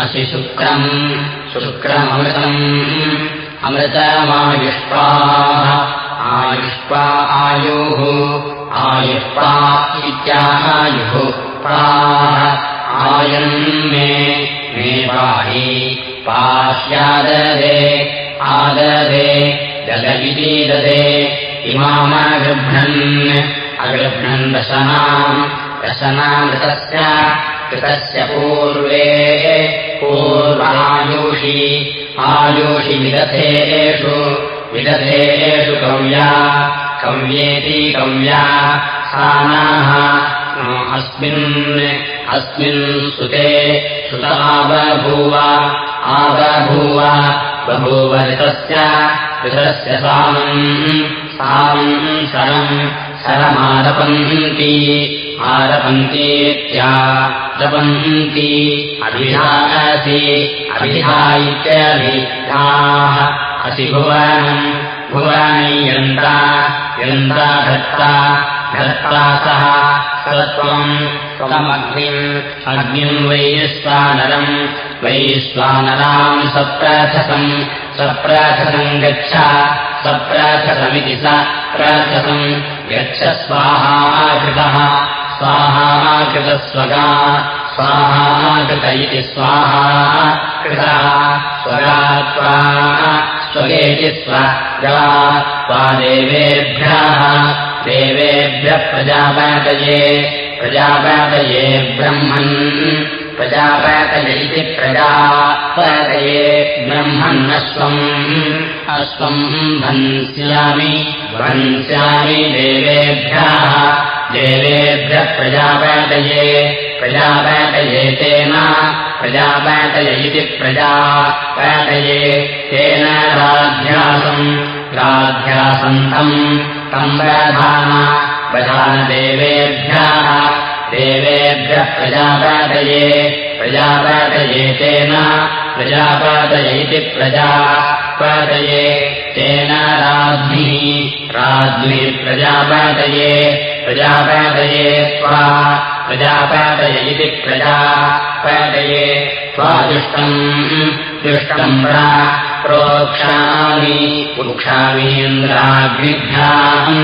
असि शुक्रम् शुक्रमृतम् अमृतमायुष्पा आयुष्पा आयुः आयुष्पा इत्यायुः प्रा आयन् मे मे पाहि पास्याददे आददे ददगिति ददे इमामगृह्णन् अगृह्णन् दशनाम् दशनामृतस्य कृतस्य पूर्वे पूर्वायुषि आयुषि विदधेषु विदधेषु कव्या कव्येति कव्या सानाः अस्मिन् अस्मिन् सुते आबभूव बभूव ऋतस्य ऋतस्य सामम् सामम् सरम् सरमारपन्ति आरपन्तीत्या रपन्ति अभिधासि अभिधा इत्यभिधाः असि भुवनम् भुवनयन्ता यन्ता धत्ता धत्ता सह सत्त्वम् त्वमग्निम् अग्निम् वैश्वानरम् वैश्वानराम् सप्राथसम् सप्राथसम् गच्छ सप्राथसमिति स प्राथसम्। गच्छ स्वाहाकृतः स्वाहाकृतस्वगा स्वाहाकृत इति स्वाहा कृतः स्वगा त्वा स्वगेति स्वगा त्वा देवेभ्यः। देवेभ्यः प्रजापातये प्रजापातये ब्रह्मन् प्रजापातय इति प्रजापातये ब्रह्मन्नश्वम् अश्वम् भन्स्यामि भन्स्यामि देवेभ्यः। देवेभ्यः प्रजापातये प्रजापातये तेन प्रजापातय इति प्रजापातये तेन राध्यासम् राध्यासन्तम् तम् प्रधान प्रधानदेवेभ्यः देवेभ्यः प्रजापातये प्रजापातये तेन प्रजापातय इति प्रजापातये तेन राज्ञिः राज्ञिः प्रजापातये प्रजापातये त्वा प्रजापातय इति प्रजापातये त्वा दुष्टम् दुष्टम् प्रा प्रोक्षामि वृक्षामीन्द्राग्निभ्याम्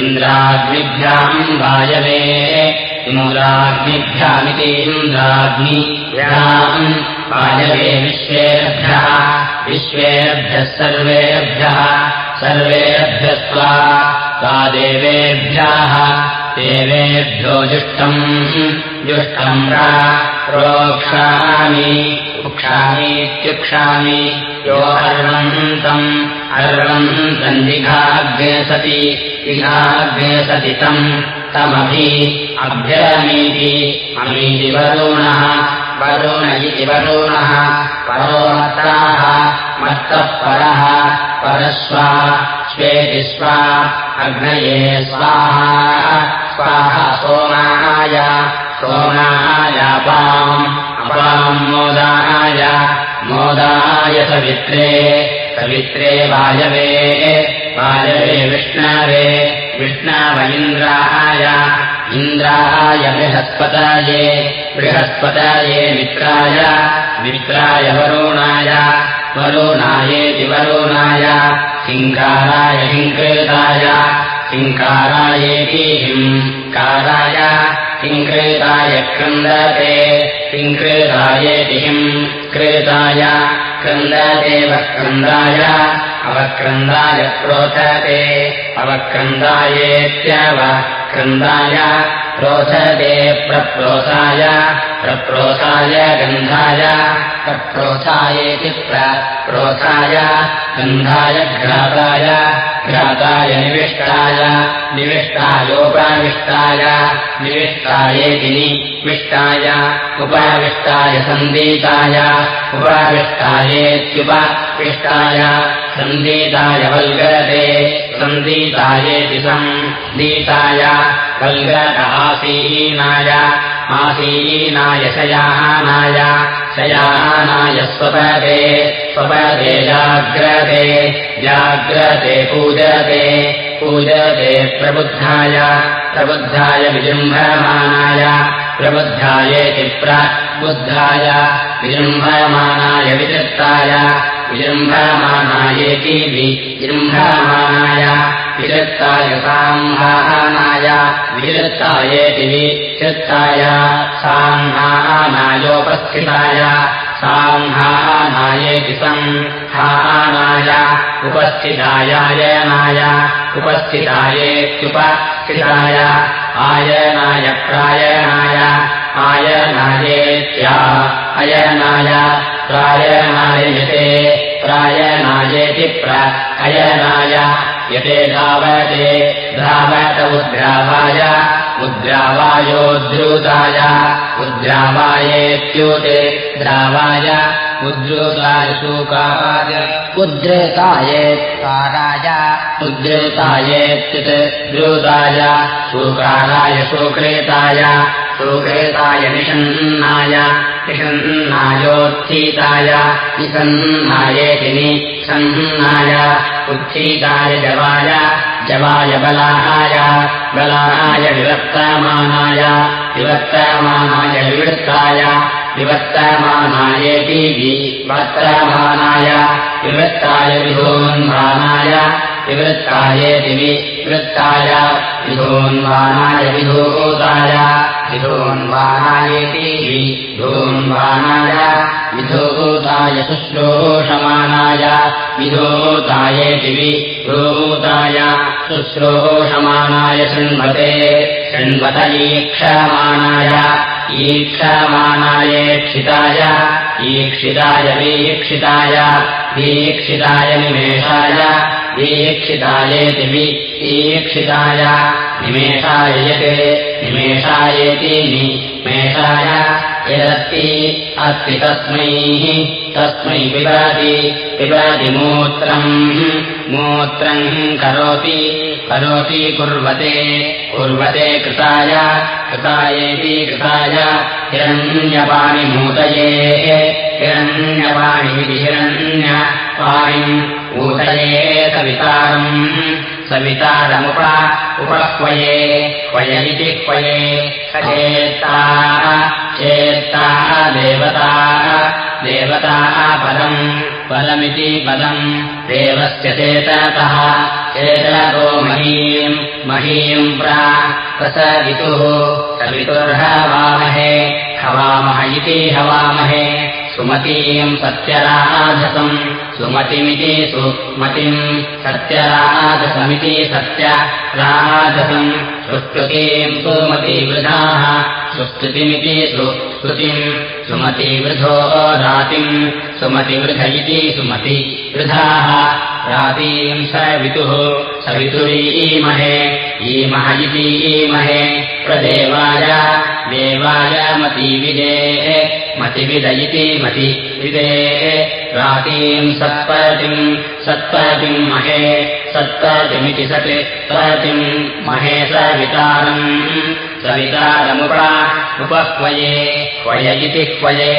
इन्द्राग्निभ्याम् वायवे इन्द्राग्निभ्यामिति इन्द्राग्निभ्याम् वायवे विश्वेभ्यः विश्वेभ्यः सर्वेभ्यः सर्वेभ्यस्त्वा सा देवेभ्यः देवेभ्यो जुष्टम् जुष्टम् रा प्रोक्षामि उक्षामीत्युक्षामि यो अर्वन्तम् अर्वन्तम् जिघाग्ने सति इघाग्ने सति तम् तमभि अभ्यरमीति अमीति वरुणः वरुण इति वरुणः परोमत्ताः मत्तः परः परस्वा स्वेति स्वा अग्नये स्वाहा स्वाहा सोमाय सोमायापाम् अपाम् मोदाय मोदाय सवित्रे सवित्रे वायवे वायवे विष्णवे विष्णव इन्द्राय इन्द्राय बृहस्पताये बृहस्पताये मित्राय मित्राय वरुणाय वरुणायेति वरुणाय हिङ्काराय हिङ्कृताय हिङ्कारायेति हिङ्काराय हिङ्कृताय क्रन्दते हिङ्कृतायेति हिम् कृताय क्रन्ददेव क्रन्दाय अवक्रन्दाय क्रोधते अवक्रन्दायेत्यवक्रन्दाय क्रोधते प्रप्रोथाय प्रप्रोथाय गन्धाय प्रप्रोथायेति प्रप्रोथाय गन्धाय घ्राताय घ्राताय निविष्टाय निविष्टायोपाविष्टाय निविष्टायेति निविष्टाय उपाविष्टाय सन्दीताय उपाविष्टायेत्युपविष्टाय सन्दीताय वल्गरते सन्दीतायेति सन्दीताय वल्गत आसीनाय आसीनाय शयानाय शयानाय स्वपदे स्वपदे जाग्रते जाग्रते पूजते पूजते प्रबुद्धाय प्रबुद्धाय विजृम्भमानाय प्रबुद्धाय विजृम्भमानाय विचित्ताय विजृम्भमानायेति विजृम्भमानाय विचित्ताय साम्भानाय विचित्तायेति विचित्ताय साम्भानायोपस्थिताय साम्हानायेति संहानाय उपस्थितायायनाय उपस्थितायेत्युपस्थिताय आयनाय प्रायणाय आयनायेत्या अयनाय प्रायणाय यते प्रायणायेति प्र अयनाय। यते धावते धावत उद्रावाय उद्रावायोद्धृताय उद्रावायेत्युते द्रावाय उद्धृताय शोकाय उद्धृतायेत्काराय उद्धृतायेत्युत् द्रुताय शोकाराय शोक्रेताय शोक्रेताय निषन्नाय निषन्नायोत्थीताय निसन्नायेति निसन्नाय उत्थीताय जवाय जवाय बलाहाय बलाहाय विवर्तमानाय विवर्तमानाय विवृत्ताय विवर्तमानायेति विवर्तमानाय विवृत्ताय विधोन्मानाय विवृत्ताय विधोन्मानाय विधूताय विधोन्वानायेति विधोन्वानाय विधूताय शुश्रूषमाणाय विधूतायेति विधूताय शुश्रूषमाणाय शृण्वते शृण्वत ईक्षमाणाय ईक्षमाणायेक्षिताय ईक्षिताय वीक्षिताय वीक्षिताय निमेषाय वीक्षितायेति वीक्षिताय निमेषाय यते निमेषायेति निमेषाय यदस्ति अस्ति तस्मै तस्मै पिबाति पिबाति मूत्रम्। मूत्रम् करोति करोति कुर्वते कुर्वते कृताय कृतायेति कृताय हिरण्यपाणिमूतये हिरण्यपाणिमिति हिरण्यपाणिम् ऊतये सवितारम् सवितारमुप उपह्वये क्वय इति क्वये सचेत्ता चेत्ता देवता देवता पदम् पदमिति पदम् देवस्य चेततः चेततो महीम् महीम् प्रा प्रसवितुः सवितुर्हवामहे हवामह इति हवामहे सुमतीम् सत्यराधसम् सुमतिमिति सुमतिम् सत्यराधसमिति सत्यराधसम् सुस्तुतीम् सुमतिवृधाः। सुस्तुतिमिति सुमतिवृधो रातिम्। सुमतिवृध इति सुमतिवृधाः रातीम् सवितुः सवितुरीमहे ईमह इति ईमहे। प्रदेवाय। देवाय मतिविदेः। मतिविद इति मतिविदेः रातीम् सत्पतिम् सत्पतिम् महे सत्पतिमिति सत् पतिम् महे सवितारम् सवितारमुप उपह्वये क्वय इति क्वये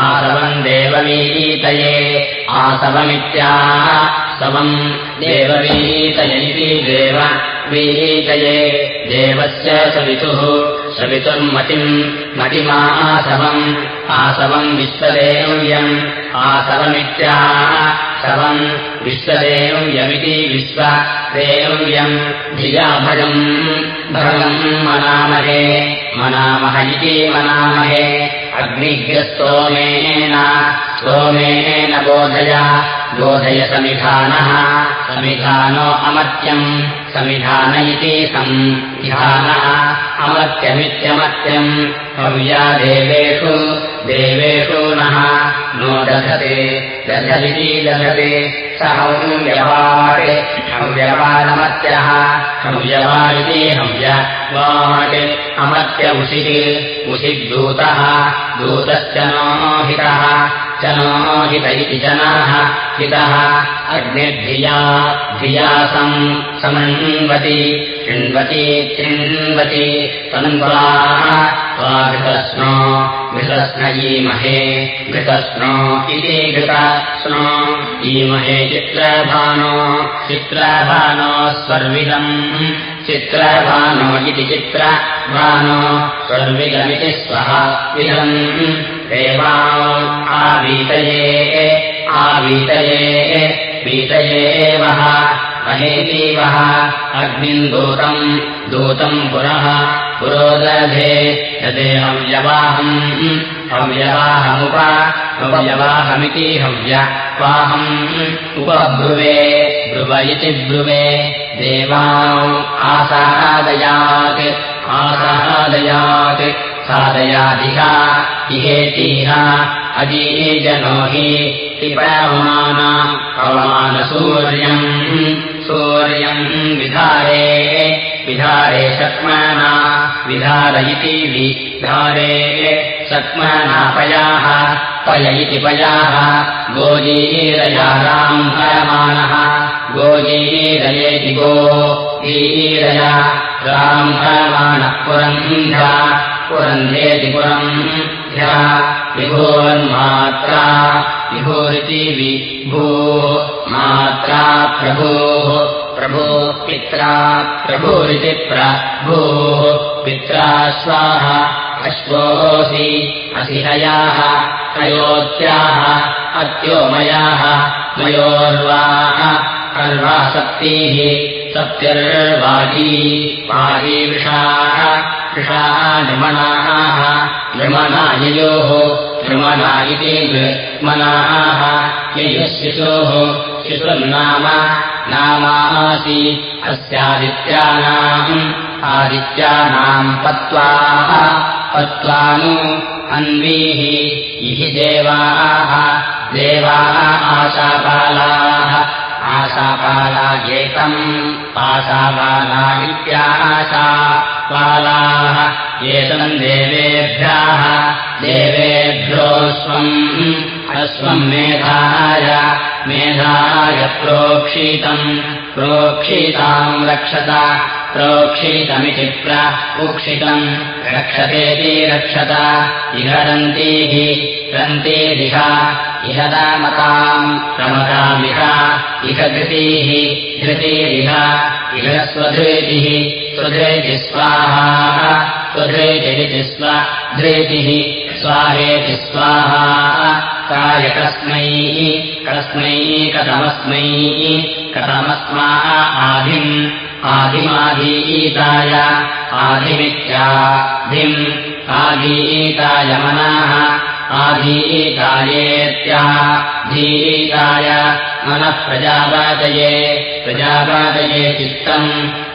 आसवम् देववीतये आसवमित्याह सवम् देववीतय इति देव वीतये देवस्य सवितुः सवितुर्मतिम् मतिमासवम् आसवम् विश्वदेव्यम् आसवमित्याह सवम् विश्वदेव्यमिति विश्वदेव्यम् धिया भजम् भगम् मनामहे मनामह इति मनामहे। अग्निग्रस्तोमेन स्तोमेन बोधय बोधय समिधानः समिधानो अमत्यम् समिधान इति संविधानः अमत्यमित्यमत्यम्। हव्या देवेषु देवेषु नः नो दधते दधदिति दधते हव्यवानमत्यः हव्यवा इति हव्यवाट् अमत्य उषिः उषिद्दूतः दूतश्च नो हितः च नो हित इति जनाः हितः अग्निर्धिया धिया सम् समन्वति शृण्वति चिन्वति तन्वाः घृतस्नो घृतस्नयीमहे घृतस्नो इति घृतस्नो ईमहे चित्रभानो चित्रभानो स्वर्विदम् चित्रभानो इति चित्रभानो स्वर्विदमिति स्वः विदम्। देवा आवीतये आवीतये वीतये वः महेतीवः अग्निम् दूतम् दूतम् पुरः पुरोदधे यदे हव्यवाहम् हव्यवाहमुप हव्यवाहमिति हव्यवाहम् उपब्रुवे ब्रुव इति ब्रुवे। देवा आसादयात् आसादयात्। सादयादिह इहेतीह अजीजनो हि पवमान पवमानसूर्यम् सूर्यम् विधारे विधारे शक्मना विधार इति विधारे शक्मनापयाः पय इति पयाः गोजीरयाराम् हरमाणः गोजीरयेति गो ईरया राम् हरमाणः पुरन्ध्या पुरन्ध्येति पुरम् ध्या विभोन्मात्रा विभोरिति विभो मात्रा प्रभोः प्रभो पित्रा प्रभुरिति प्रभोः पित्रा स्वाहा अश्वोऽसि हयाः हयोत्याः अत्योमयाः मयोर्वाः अर्वासक्तिः सप्तिर्वाजी वाजी वृषाः वृषाः नृमणाः नृमणाययोः नृमणा इति नृमणाः ययुः शिशोः शिशुर्नाम नामासि अस्यादित्यानाम् आदित्यानाम् पत्वाः पत्वानु अन्वीः इह देवाः देवाः आशापालाः आशापाला एतम् आशापाला इत्याशा पालाः एतम् देवेभ्यः देवेभ्योऽस्वम् अश्वम् मेधाय मेधाय प्रोक्षितम् प्रोक्षिताम् रक्षत प्रोक्षितमिति प्रोक्षितम् रक्षतेति रक्षत इहरन्तीः रन्तीरिह इहदामताम् रमतामिह इह धृतीः धृतीरिह इह स्वधृतिः स्वधृति स्वाहा स्वधृतिरिति स्वधृतिः स्वाहेति स्वाहा। काय कस्मै कस्मै कथमस्मै कथमस्मा आधिम् आधिमाधीताय आधिमित्याधिम् आधीताय मनाः आधीतायेत्याधीताय मनः प्रजापातये प्रजापातये चित्तम्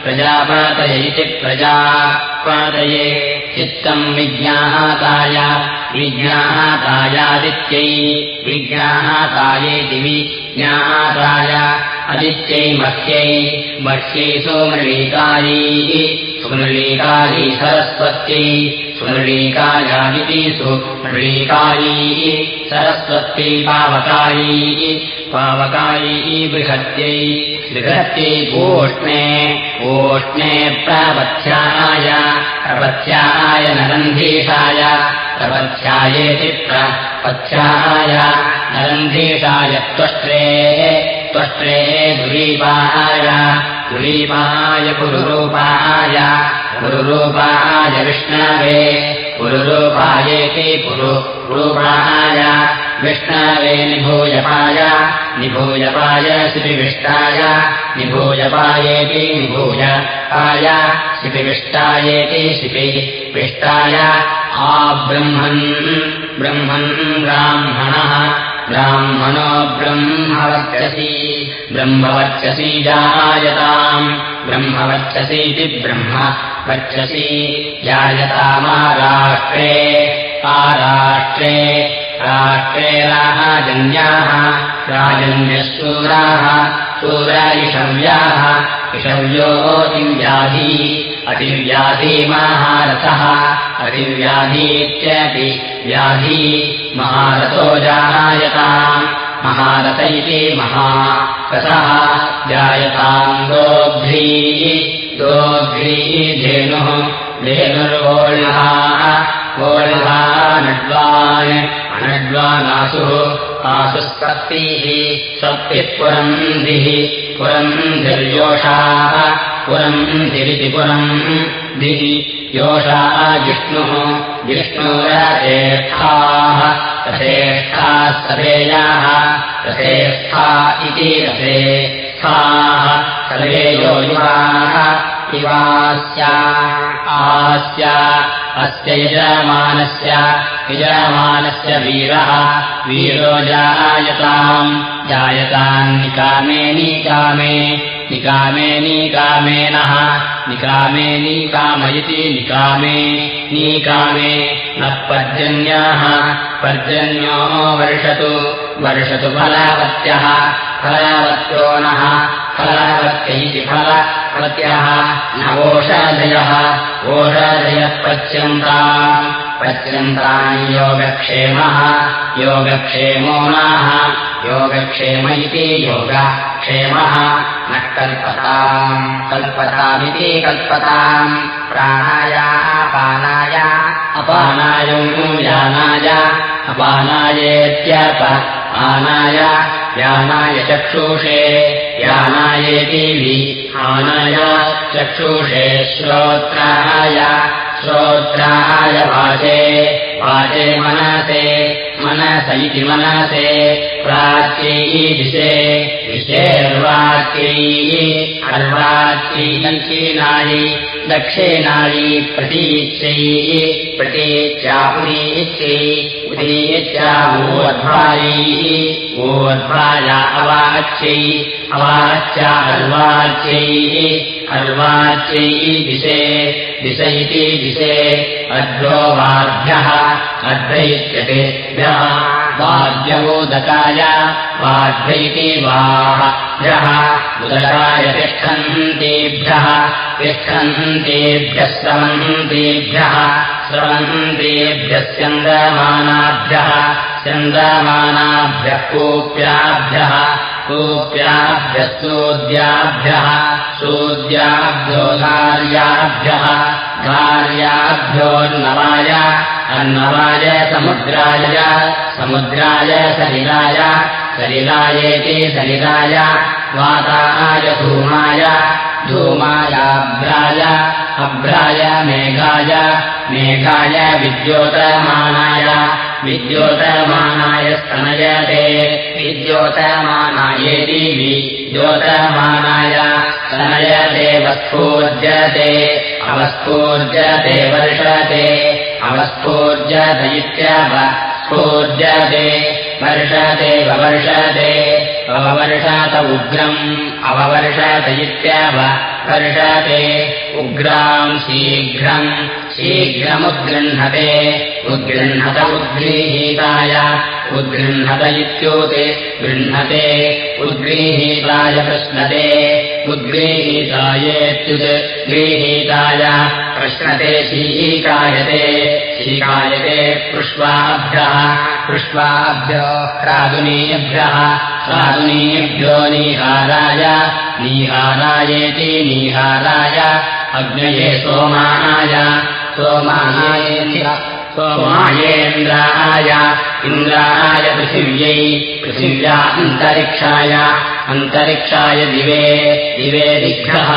प्रजापातय इति प्रजापातये चित्तम् विज्ञाताय विज्ञातायादित्यै विज्ञातायेति विज्ञाताय अदित्यै मह्यै मह्यै सोमृळीकायै सुमृळीकायै सरस्वत्यै सुमृळीकायादिति सुमृळीकायै सरस्वत्यै पावकायै पावकायै बृहत्यै बृहत्यै गोष्णे ओष्णे प्रावत्याय प्रपथ्याय नरन्धीषाय प्रपथ्यायेति प्रपथ्याय नरन्धीषाय त्वष्ट्रे त्वष्ट्रे दुरीपाय दुरीपाय पुरुरूपाय पुरुरूपाय विष्णवे पुरुरूपायेति पुरुरूपाय विष्णवे निभूयपाय निभूयपाय श्रीविष्टाय निभूयपायेति निभूयपाय शिपिविष्टायेति शिपिविष्टाय आब्रह्मन् ब्रह्मन् ब्राह्मणः ब्राह्मणो ब्रह्मवर्चसी। ब्रह्मवर्चसी जायताम्। ब्रह्मवर्चसीति ब्रह्म वर्चसी जायतामाराष्ट्रे। आराष्ट्रे राष्ट्रे राजन्याः राजन्यः शूराः शूरा इषव्याः इषव्योऽतिव्याधी अतिव्याधी महारथः अतिव्याधीत्यपि व्याधी महारथो जायताम् महारथ इति महारथः जायताम् दोग्ध्रीः दोग्ध्रीः धेनुः वोळ्हा नड्वान् अनड्वानासुः आसु स्वप्तिः स्वप्तिः पुरन्धिः पुरन्धिर्योषाः पुरन्धिरिति पुरम् दिः योषा जिष्णुः जिष्णुरथेष्ठाः रथेष्ठाः सवेयाः रथेष्ठा इति रथेस्थाः सर्वे यो युवाः आस्य अस्य यजमानस्य यजमानस्य वीरः वीरो जायताम् जायताम् निकामे निकामे निकामे निकामेनः निकामे निकाम इति निकामे निकामे नः पर्जन्याः पर्जन्यो वर्षतु वर्षतु फलावत्यः फलावत्यो नः फलावत्य इति फलवत्यः न ओषादयः। पच्यन्ताम् पच्यन्ताम् योगक्षेमः। योगक्षेमो नाः। योगक्षेम इति योगक्षेमः। न कल्पताम्। कल्पतामिति कल्पताम्। प्राणाय अपानाय। अपानाय अपानायेत्यप आनाय यानाय चक्षुषे यानायेति आनाय चक्षुषे श्रोत्राय श्रोत्राय वाचे वाचे मनसे मनस इति मनसे प्राच्यै दिशे दिशेर्वाच्यैः अर्वाच्यैनायि दक्षिणायि प्रतीच्यैः प्रतीच्या उदीच्यै उदीच्या ऊर्ध्वायैः ऊर्ध्वाया अवाच्यै अवाच्या अर्वाच्यैः अर्वाच्यैः दिशे दिश इति दिशे अद्रो वाभ्यः अद्वैत्यतेभ्यः वाद्यवोदकाय वाद्वैति वाभ्यः उदकाय तिष्ठन्तेभ्यः तिष्ठन्तेभ्यः श्रवन्तेभ्यः श्रवन्तेभ्यः स्यन्दमानाभ्यः स्यन्दमानाभ्यः कूप्याभ्यः कूप्याभ्यः सूद्याभ्यः धार्याभ्यः कार्याभ्योर्नवाय अन्नवाय समुद्राय समुद्राय सलिलाय सलिलायेति सलिलाय वाताय धूमाय धूमायाभ्राय अभ्राय मेघाय मेघाय विद्योतमानाय विद्योतमानाय स्तनयते। विद्योतमानाय स्तनयते वस्फूर्जते अवस्फूर्जते वर्षते अवस्फूर्जत इत्यवस्फूर्जते वर्षते ववर्षते अववर्षत उग्रम् अववर्षत इत्यववर्षते उग्राम् शीघ्रम् शीघ्रमुद्गृह्णते। उद्गृह्णत उद्गृहीताय। उद्गृह्णत इत्युते गृह्णते। उद्गृहीताय प्रश्नते उद्गृहीतायेत्युत् गृहीताय। प्रश्नते शीकायते शीकायते पुष्पाभ्यः पुष्पाभ्यो प्रादुनीभ्यः। प्रादुनीभ्यो निहाराय निहारायेति निहाराय। अग्नये सोमानाय सोमानायेति सोमायेन्द्राय इन्द्राय पृथिव्यै पृथिव्या अन्तरिक्षाय। अन्तरिक्षाय दिवे दिवे दिग्भ्यः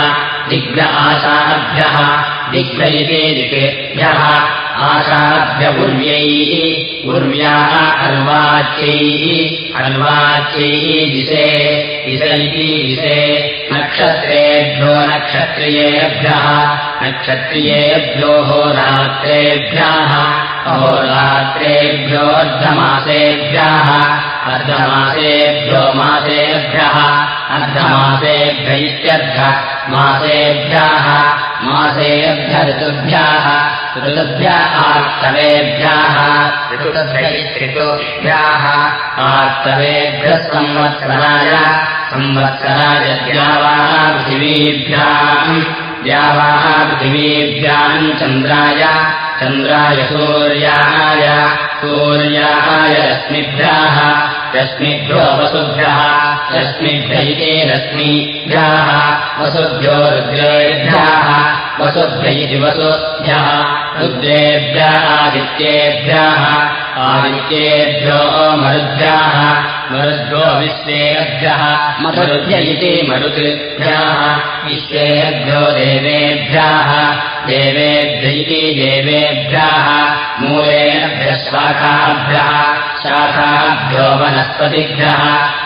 दिग्भ्य आशाभ्यः दिग्भ्य इति दिकेभ्यः आशाभ्य उर्व्यैः उर्व्याः अर्वाच्यैः अर्वाच्यैः दिशे दिश दिशे नक्षत्रेभ्यो नक्षत्रियेभ्यः नक्षत्रियेभ्यो होरात्रेभ्यः अहोरात्रेभ्योऽर्धमासेभ्यः अर्धमासेभ्यो मासेभ्यः अर्धमासेभ्य इत्यर्ध मासेभ्यः मासेभ्य ऋतुभ्यः ऋतुभ्य आर्तवेभ्यः ऋतुभ्यः आर्तवेभ्यः संवत्सराय संवत्सराय द्यावाः पृथिवीभ्याम् द्यावाः पृथिवीभ्याम् चन्द्राय चन्द्राय सूर्याय रश्मिभ्यः रश्मिभ्यो वसुभ्यः रश्मिभ्य इति रश्मिभ्यः वसुभ्यो रुद्रेभ्यः वसुभ्य वसुभ्यः रुद्रेभ्य आदित्येभ्यः आदित्येभ्यो मरुद्भ्याः मरुद्भ्यो विश्वेभ्यः मरुद्भ्य इति मरुद्भ्याः विश्वेभ्यो देवेभ्यः देवेभ्य इति देवेभ्यः मूलेभ्यः शाखाभ्यः शाखाभ्यो वनस्पतिभ्यः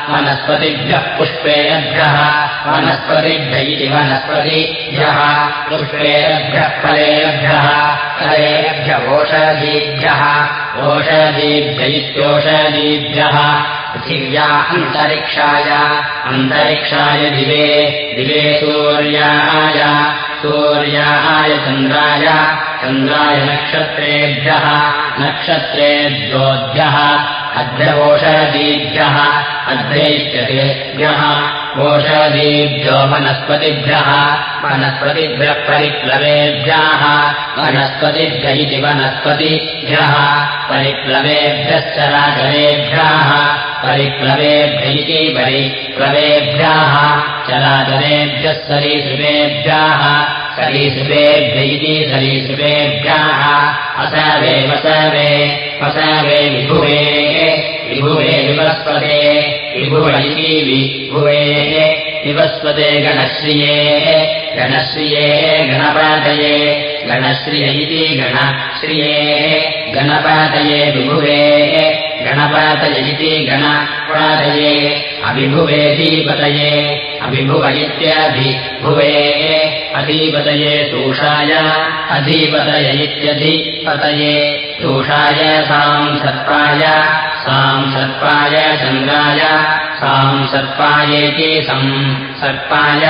वनस्पतिभ्यः पुष्पेभ्यः वनस्पतिभ्य इति वनस्पतिभ्यः पुष्पेभ्यः फलेभ्यः फलेभ्य ओषधीभ्यः ओषधीभ्य इत्योषधीभ्यः। पृथिव्या अन्तरिक्षाय अन्तरिक्षाय दिवे दिवे सूर्याय सूर्याय चन्द्राय चन्द्राय नक्षत्रेभ्यः नक्षत्रेभ्योऽभ्यः अद्रवोषधीभ्यः अद्रैत्यतेभ्यः ओषधीभ्यो वनस्पतिभ्यः वनस्पतिभ्यः परिप्लवेभ्यः वनस्पतिभ्य वनस्पतिभ्यः परिप्लवेभ्यश्च राजनेभ्यः परिप्लवेभ्य परिप्लवेभ्यः चराचरेभ्यः सरीसृपेभ्यः सरीसृपेभ्य इति सरीसृपेभ्यः असवे वसवे वसवे विभुवे विभुवे विवस्पते विभुव इति विभुवेः विवस्पते गणश्रिये गणश्रिये गणपातये गणश्रिय इति गणश्रिये गणपातये विभुवेः गणपातय इति गणपातये अभिभुवेऽधिपतये अभिभुव इत्याभिभुवे अधिपतये तूषाय अधिपतय इत्यधिपतये तूषाय साम् सर्पाय साम् सर्पाय चन्द्राय साम् सर्पायेति सम् सर्पाय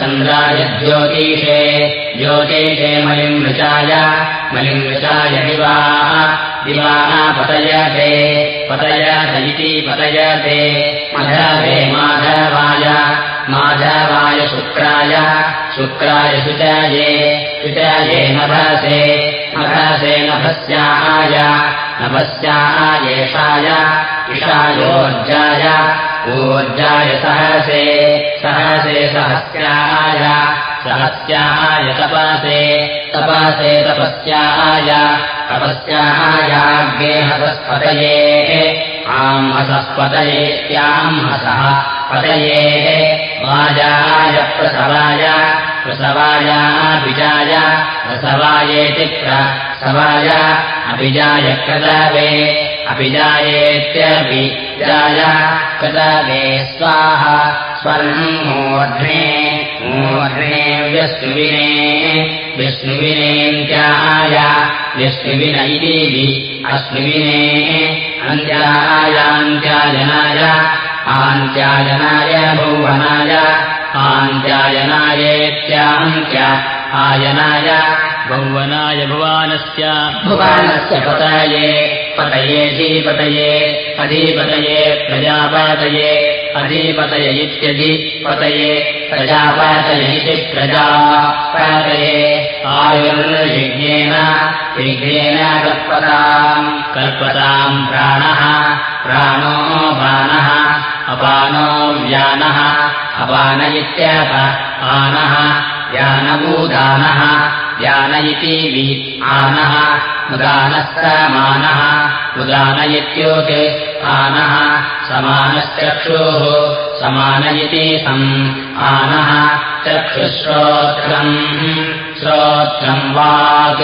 चन्द्राय ज्योतिषे ज्योतिषे मलिङ्गृचाय मलिङ्गृचाय दिवाः दिवाः पतयते पतयत इति पतयते मधवे माधवाय माधवाय शुक्राय। शुक्राय शुचाये शुचाये नभसे। नभसे नभस्याय नभस्यायेषाय इषायोर्जाय ऊर्जाय सहसे। सहसे सहस्याय सहस्याय तपसे। तपसे तपस्याय तपस्यायाग्ने हसस्पतयेः आम् हसःपतयेत्याम् हसः पतयेः वाजाय प्रसवाय प्रसवायाभिजाय प्रसवायेति प्रसवाय अभिजाय कदवे अभिजायेत्यभिजाय कदवे स्वाहा स्वर्णमूर्ध्ने मूर्ध्ने व्यस्नुविने विष्णुविनेत्याय विष्णुविन इति अश्विने अन्त्यायान्त्यायनाय आन्त्यायनाय भुवनाय आन्त्यायनायेत्यान्त्य आयनाय भुवनाय भुवानस्य। भुवानस्य पतये पतयेऽधिपतये अधिपतये प्रजापातये अधिपतय इत्यधिपतये प्रजापातय इति प्रजापातये। आयुर्यज्ञेन यज्ञेन कल्पताम् कल्पताम् प्राणः प्राणो बाणः अपानो व्यानः अपान इत्यप आनः। यानभूदानः। यान इति वि आनः। उदान इत्युक्ते आनः। समानश्चक्षुः समान इति सम् आनः। चक्षुश्रोत्रम्। श्रोत्रम् वाक्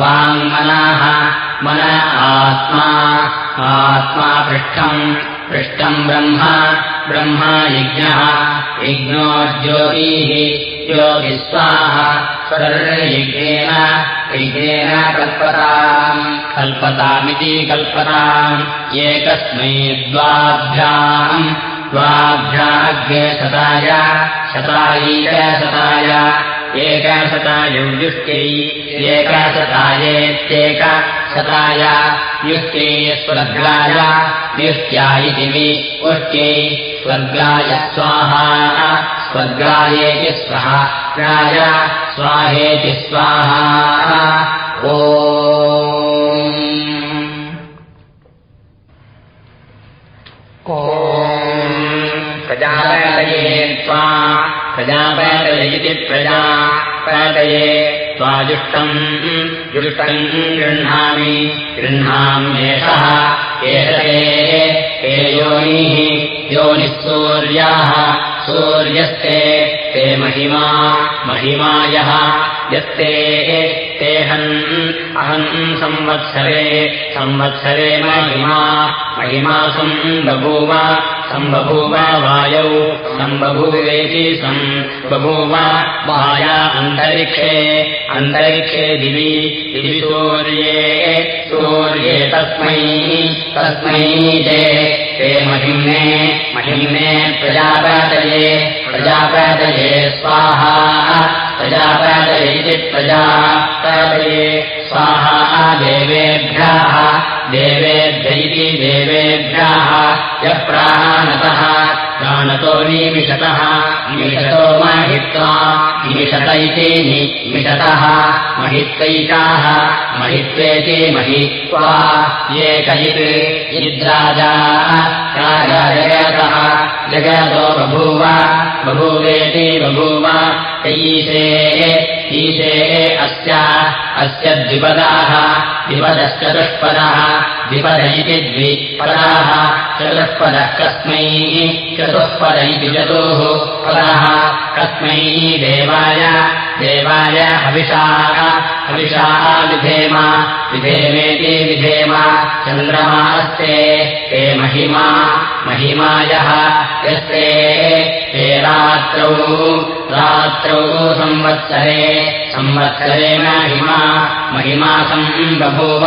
वाङ्मनः। मन आत्मा। आत्मा पृष्ठम् पृष्ठम् ब्रह्म ब्रह्मा यज्ञः यज्ञो ज्योतिः ज्योतिस्वाः स्वर्यज्ञेन यज्ञेन कल्पताम्। कल्पतामिति कल्पताम् एकस्मै द्वाभ्याम्। द्वाभ्याग्रे शताय शतायैकशताय एकशतायुयुष्टै एकशतायेत्येकशताय युष्टे स्वर्गाय युष्ट्या इति वि उष्ट्यै स्वर्गाय स्वाहा स्वर्गायेति स्वाहाय स्वाहेति स्वाहा। ओ प्रजापतये त्वा प्रजापतय इति प्रजा पातये त्वाजुष्टम् जुष्टम् गृह्णामि गृह्णाम्येषः एषते हे योनिः योनिः सूर्याः सूर्यस्ते ते महिमा महिमायः यस्ते तेऽहम् अहम् संवत्सरे संवत्सरे महिमा महिमासम् बभूव सम्बभूव वायौ सम्बभूवेति सम् बभूव वाया अन्तरिक्षे अन्तरिक्षे दिवि दिवि सूर्ये सूर्ये तस्मै तस्मै ते महिम्ने महिम्ने प्रजापातये प्रजापातये स्वाहा प्रजापातये इति प्रजापातये स्वाहा देवेभ्यः देवेभ्य इति देवेभ्यः यः प्राणतः प्राणतो निमिषतः निमिषतो महित्वा निमिषत इति निमिषतः महित्वैकाः महित्वेति महित्वा एकयित् इद्राजा राजा जगतः जगतो बभूव बभूवेति बभूव ईशे। ईशे अस्य अस्य द्विपदाः द्विपदश्चतुष्पदः द्विपद इति द्विपदाः चतुष्पदः कस्मै चतुःपद चतुः पदः कस्मै देवाय देवाय हविषाः हविषाः विधेम विधेमेति विधेम चन्द्रमास्ते ते महिमा महिमायः यस्ते ते रात्रौ रात्रौ संवत्सरे संवत्सरे महिमा महिमा सम्बभूव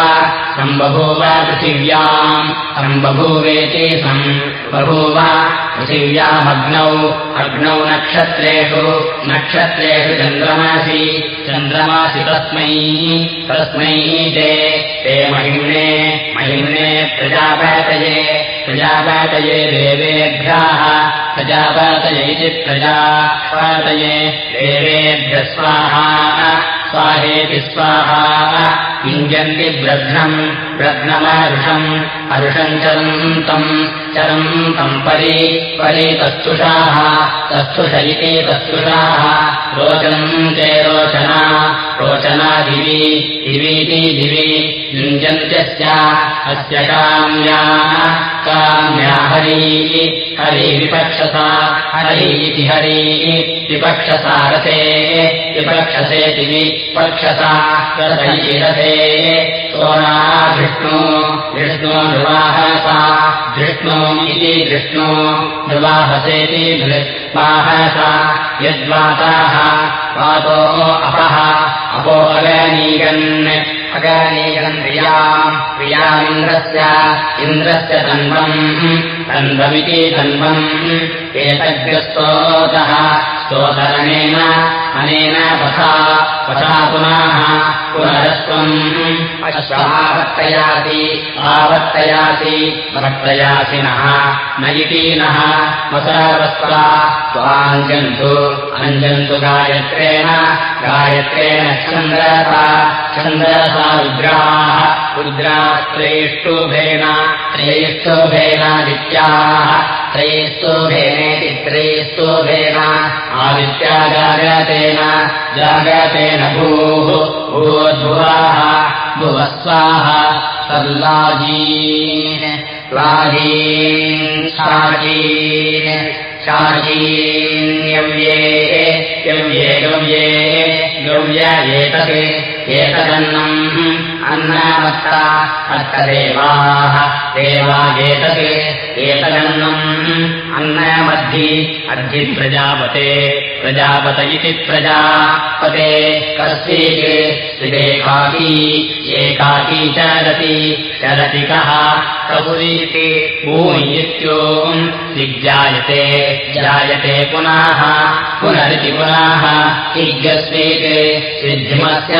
सम्बभूव पृथिव्याम् सम्बभूवेति सम्बभूव पृथिव्यामग्नौ अग्नौ नक्षत्रेषु नक्षत्रेषु चन्द्रमासि चन्द्रमासि तस्मै तस्मै ते ते महिम्ने महिम्ने प्रजापातये प्रजापातये देवेभ्यः प्रजापातये इति प्रजापातये देवेभ्यः स्वाहा स्वाहेति स्वाहा। इञ्जन्ति ब्रध्नम् ब्रध्नमरुषम् अरुषम् चरन्तम् चरन्तम् परि परि तस्थुषाः तस्थुष इति तस्थुषाः रोचन्ते रोचना रोचना दिवि दिवीति दिवि युञ्जन्त्यस्य अस्य काम्या काम्या हरी हरि विपक्षसा हरि इति हरि विपक्षसा रथे विपक्षसेति विपक्षसा रथे सोना धृष्णो विष्णो निर्वाहसा धृष्णो इति धृष्णो निर्वाहसेति धृवाहसा यद्वाताः वातो अपः अपो अगनीगन् प्रियाम् प्रियामिन्द्रस्य इन्द्रस्य तन्वम् तन्वमिति तन्वम् एतग्रस्तोतः स्तोतरनेन अनेन पथा पथा पुनः पुनरस्त्वम् अश्वावर्तयासि आवर्तयासि वर्तयासिनः न इति नः मसावस्त्वा त्वाञ्जन्तु अञ्जन्तु गायत्रेण गायत्रेण छन्द्रसा छन्द्रसा रुद्राः रुद्रास्त्रेष्टुभेन त्रैष्टुभेनादित्याः त्रैस्तुभेनेति त्रैस्तुभेन आदित्या जागतेन जागतेन भूः भूर्भुवाः भुवस्वाः सल्लाजीन् लाजीन् शाजीन् शाजीन्यव्ये यव्ये गव्ये गव्य एतदन्नम् अन्नामत्ता अर्थदेवाः देवा एतत् एतदन्नम् अन्नमद्धि अद्धि प्रजापते प्रजापत इति प्रजापते। कस्यैत् स्थिरेकाकी एकाकी चरति। चरति कः? कपुरीति भूयित्योम् दिग्जायते जायते पुनः पुनरिति पुनः। इज्ञस्मीत् सिद्धिमस्य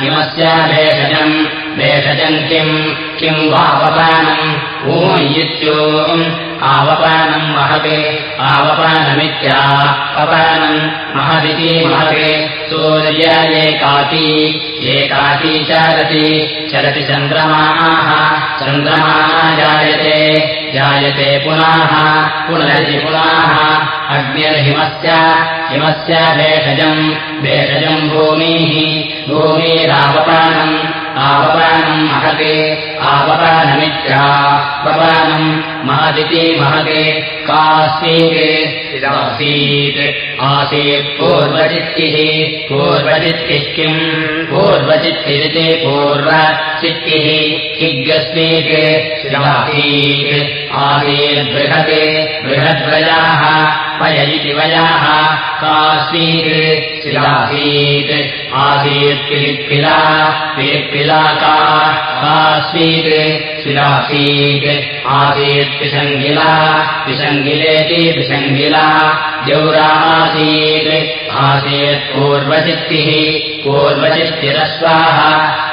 किमस्य भेषजम् भेषजम् किम्? किम् वावपानम्? ऊयित्योम् आवपानम् महते। आवपानमित्या। अपानम् महदिति महते। सूर्य एकाकी। एकाकी चरति। चरति चन्द्रमाः चन्द्रमा जायते। जायते पुनः। पुनरति पुनः। अग्निर्हिमस्य हिमस्य भेषजम् भेषजम् भूमिः। भूमिरावपानम् आवपानम् महते आवपानमित्या वपानम् महदिति महते कासीत् आसीत् पूर्वचित्तिः पूर्वचित्तिः किम्? पूर्वचित्तिरिति पूर्वचित्तिः हिग्गस्मीत् आसीद्बृहते बृहद्वयाः पय इति वयाः कासीत् शिलासीत् आसीत् पिलिप्पिला पिलिप्पिला का कासीत् शिलासीत् आसीत् पिशङ्गिला पिशङ्गिलेति पिशङ्गिला जौरासीत् आसीत् पूर्वचित्तिः पूर्वचित्तिरश्वाः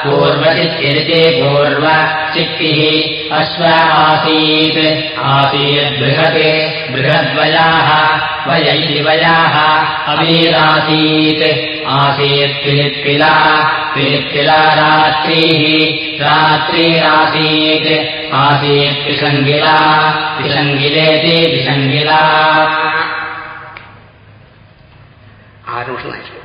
पूर्वचित्तिरिति पूर्वचित्तिः अश्व आसीत् आसीद्बृहते बृहद्वयाः वय इति वयाः अवीरासीत् आसीत् पिलिप्पिला पिलिप्पिला रात्रिः रात्रिरासीत्। आसीत् पिशङ्गिला आरुषणाय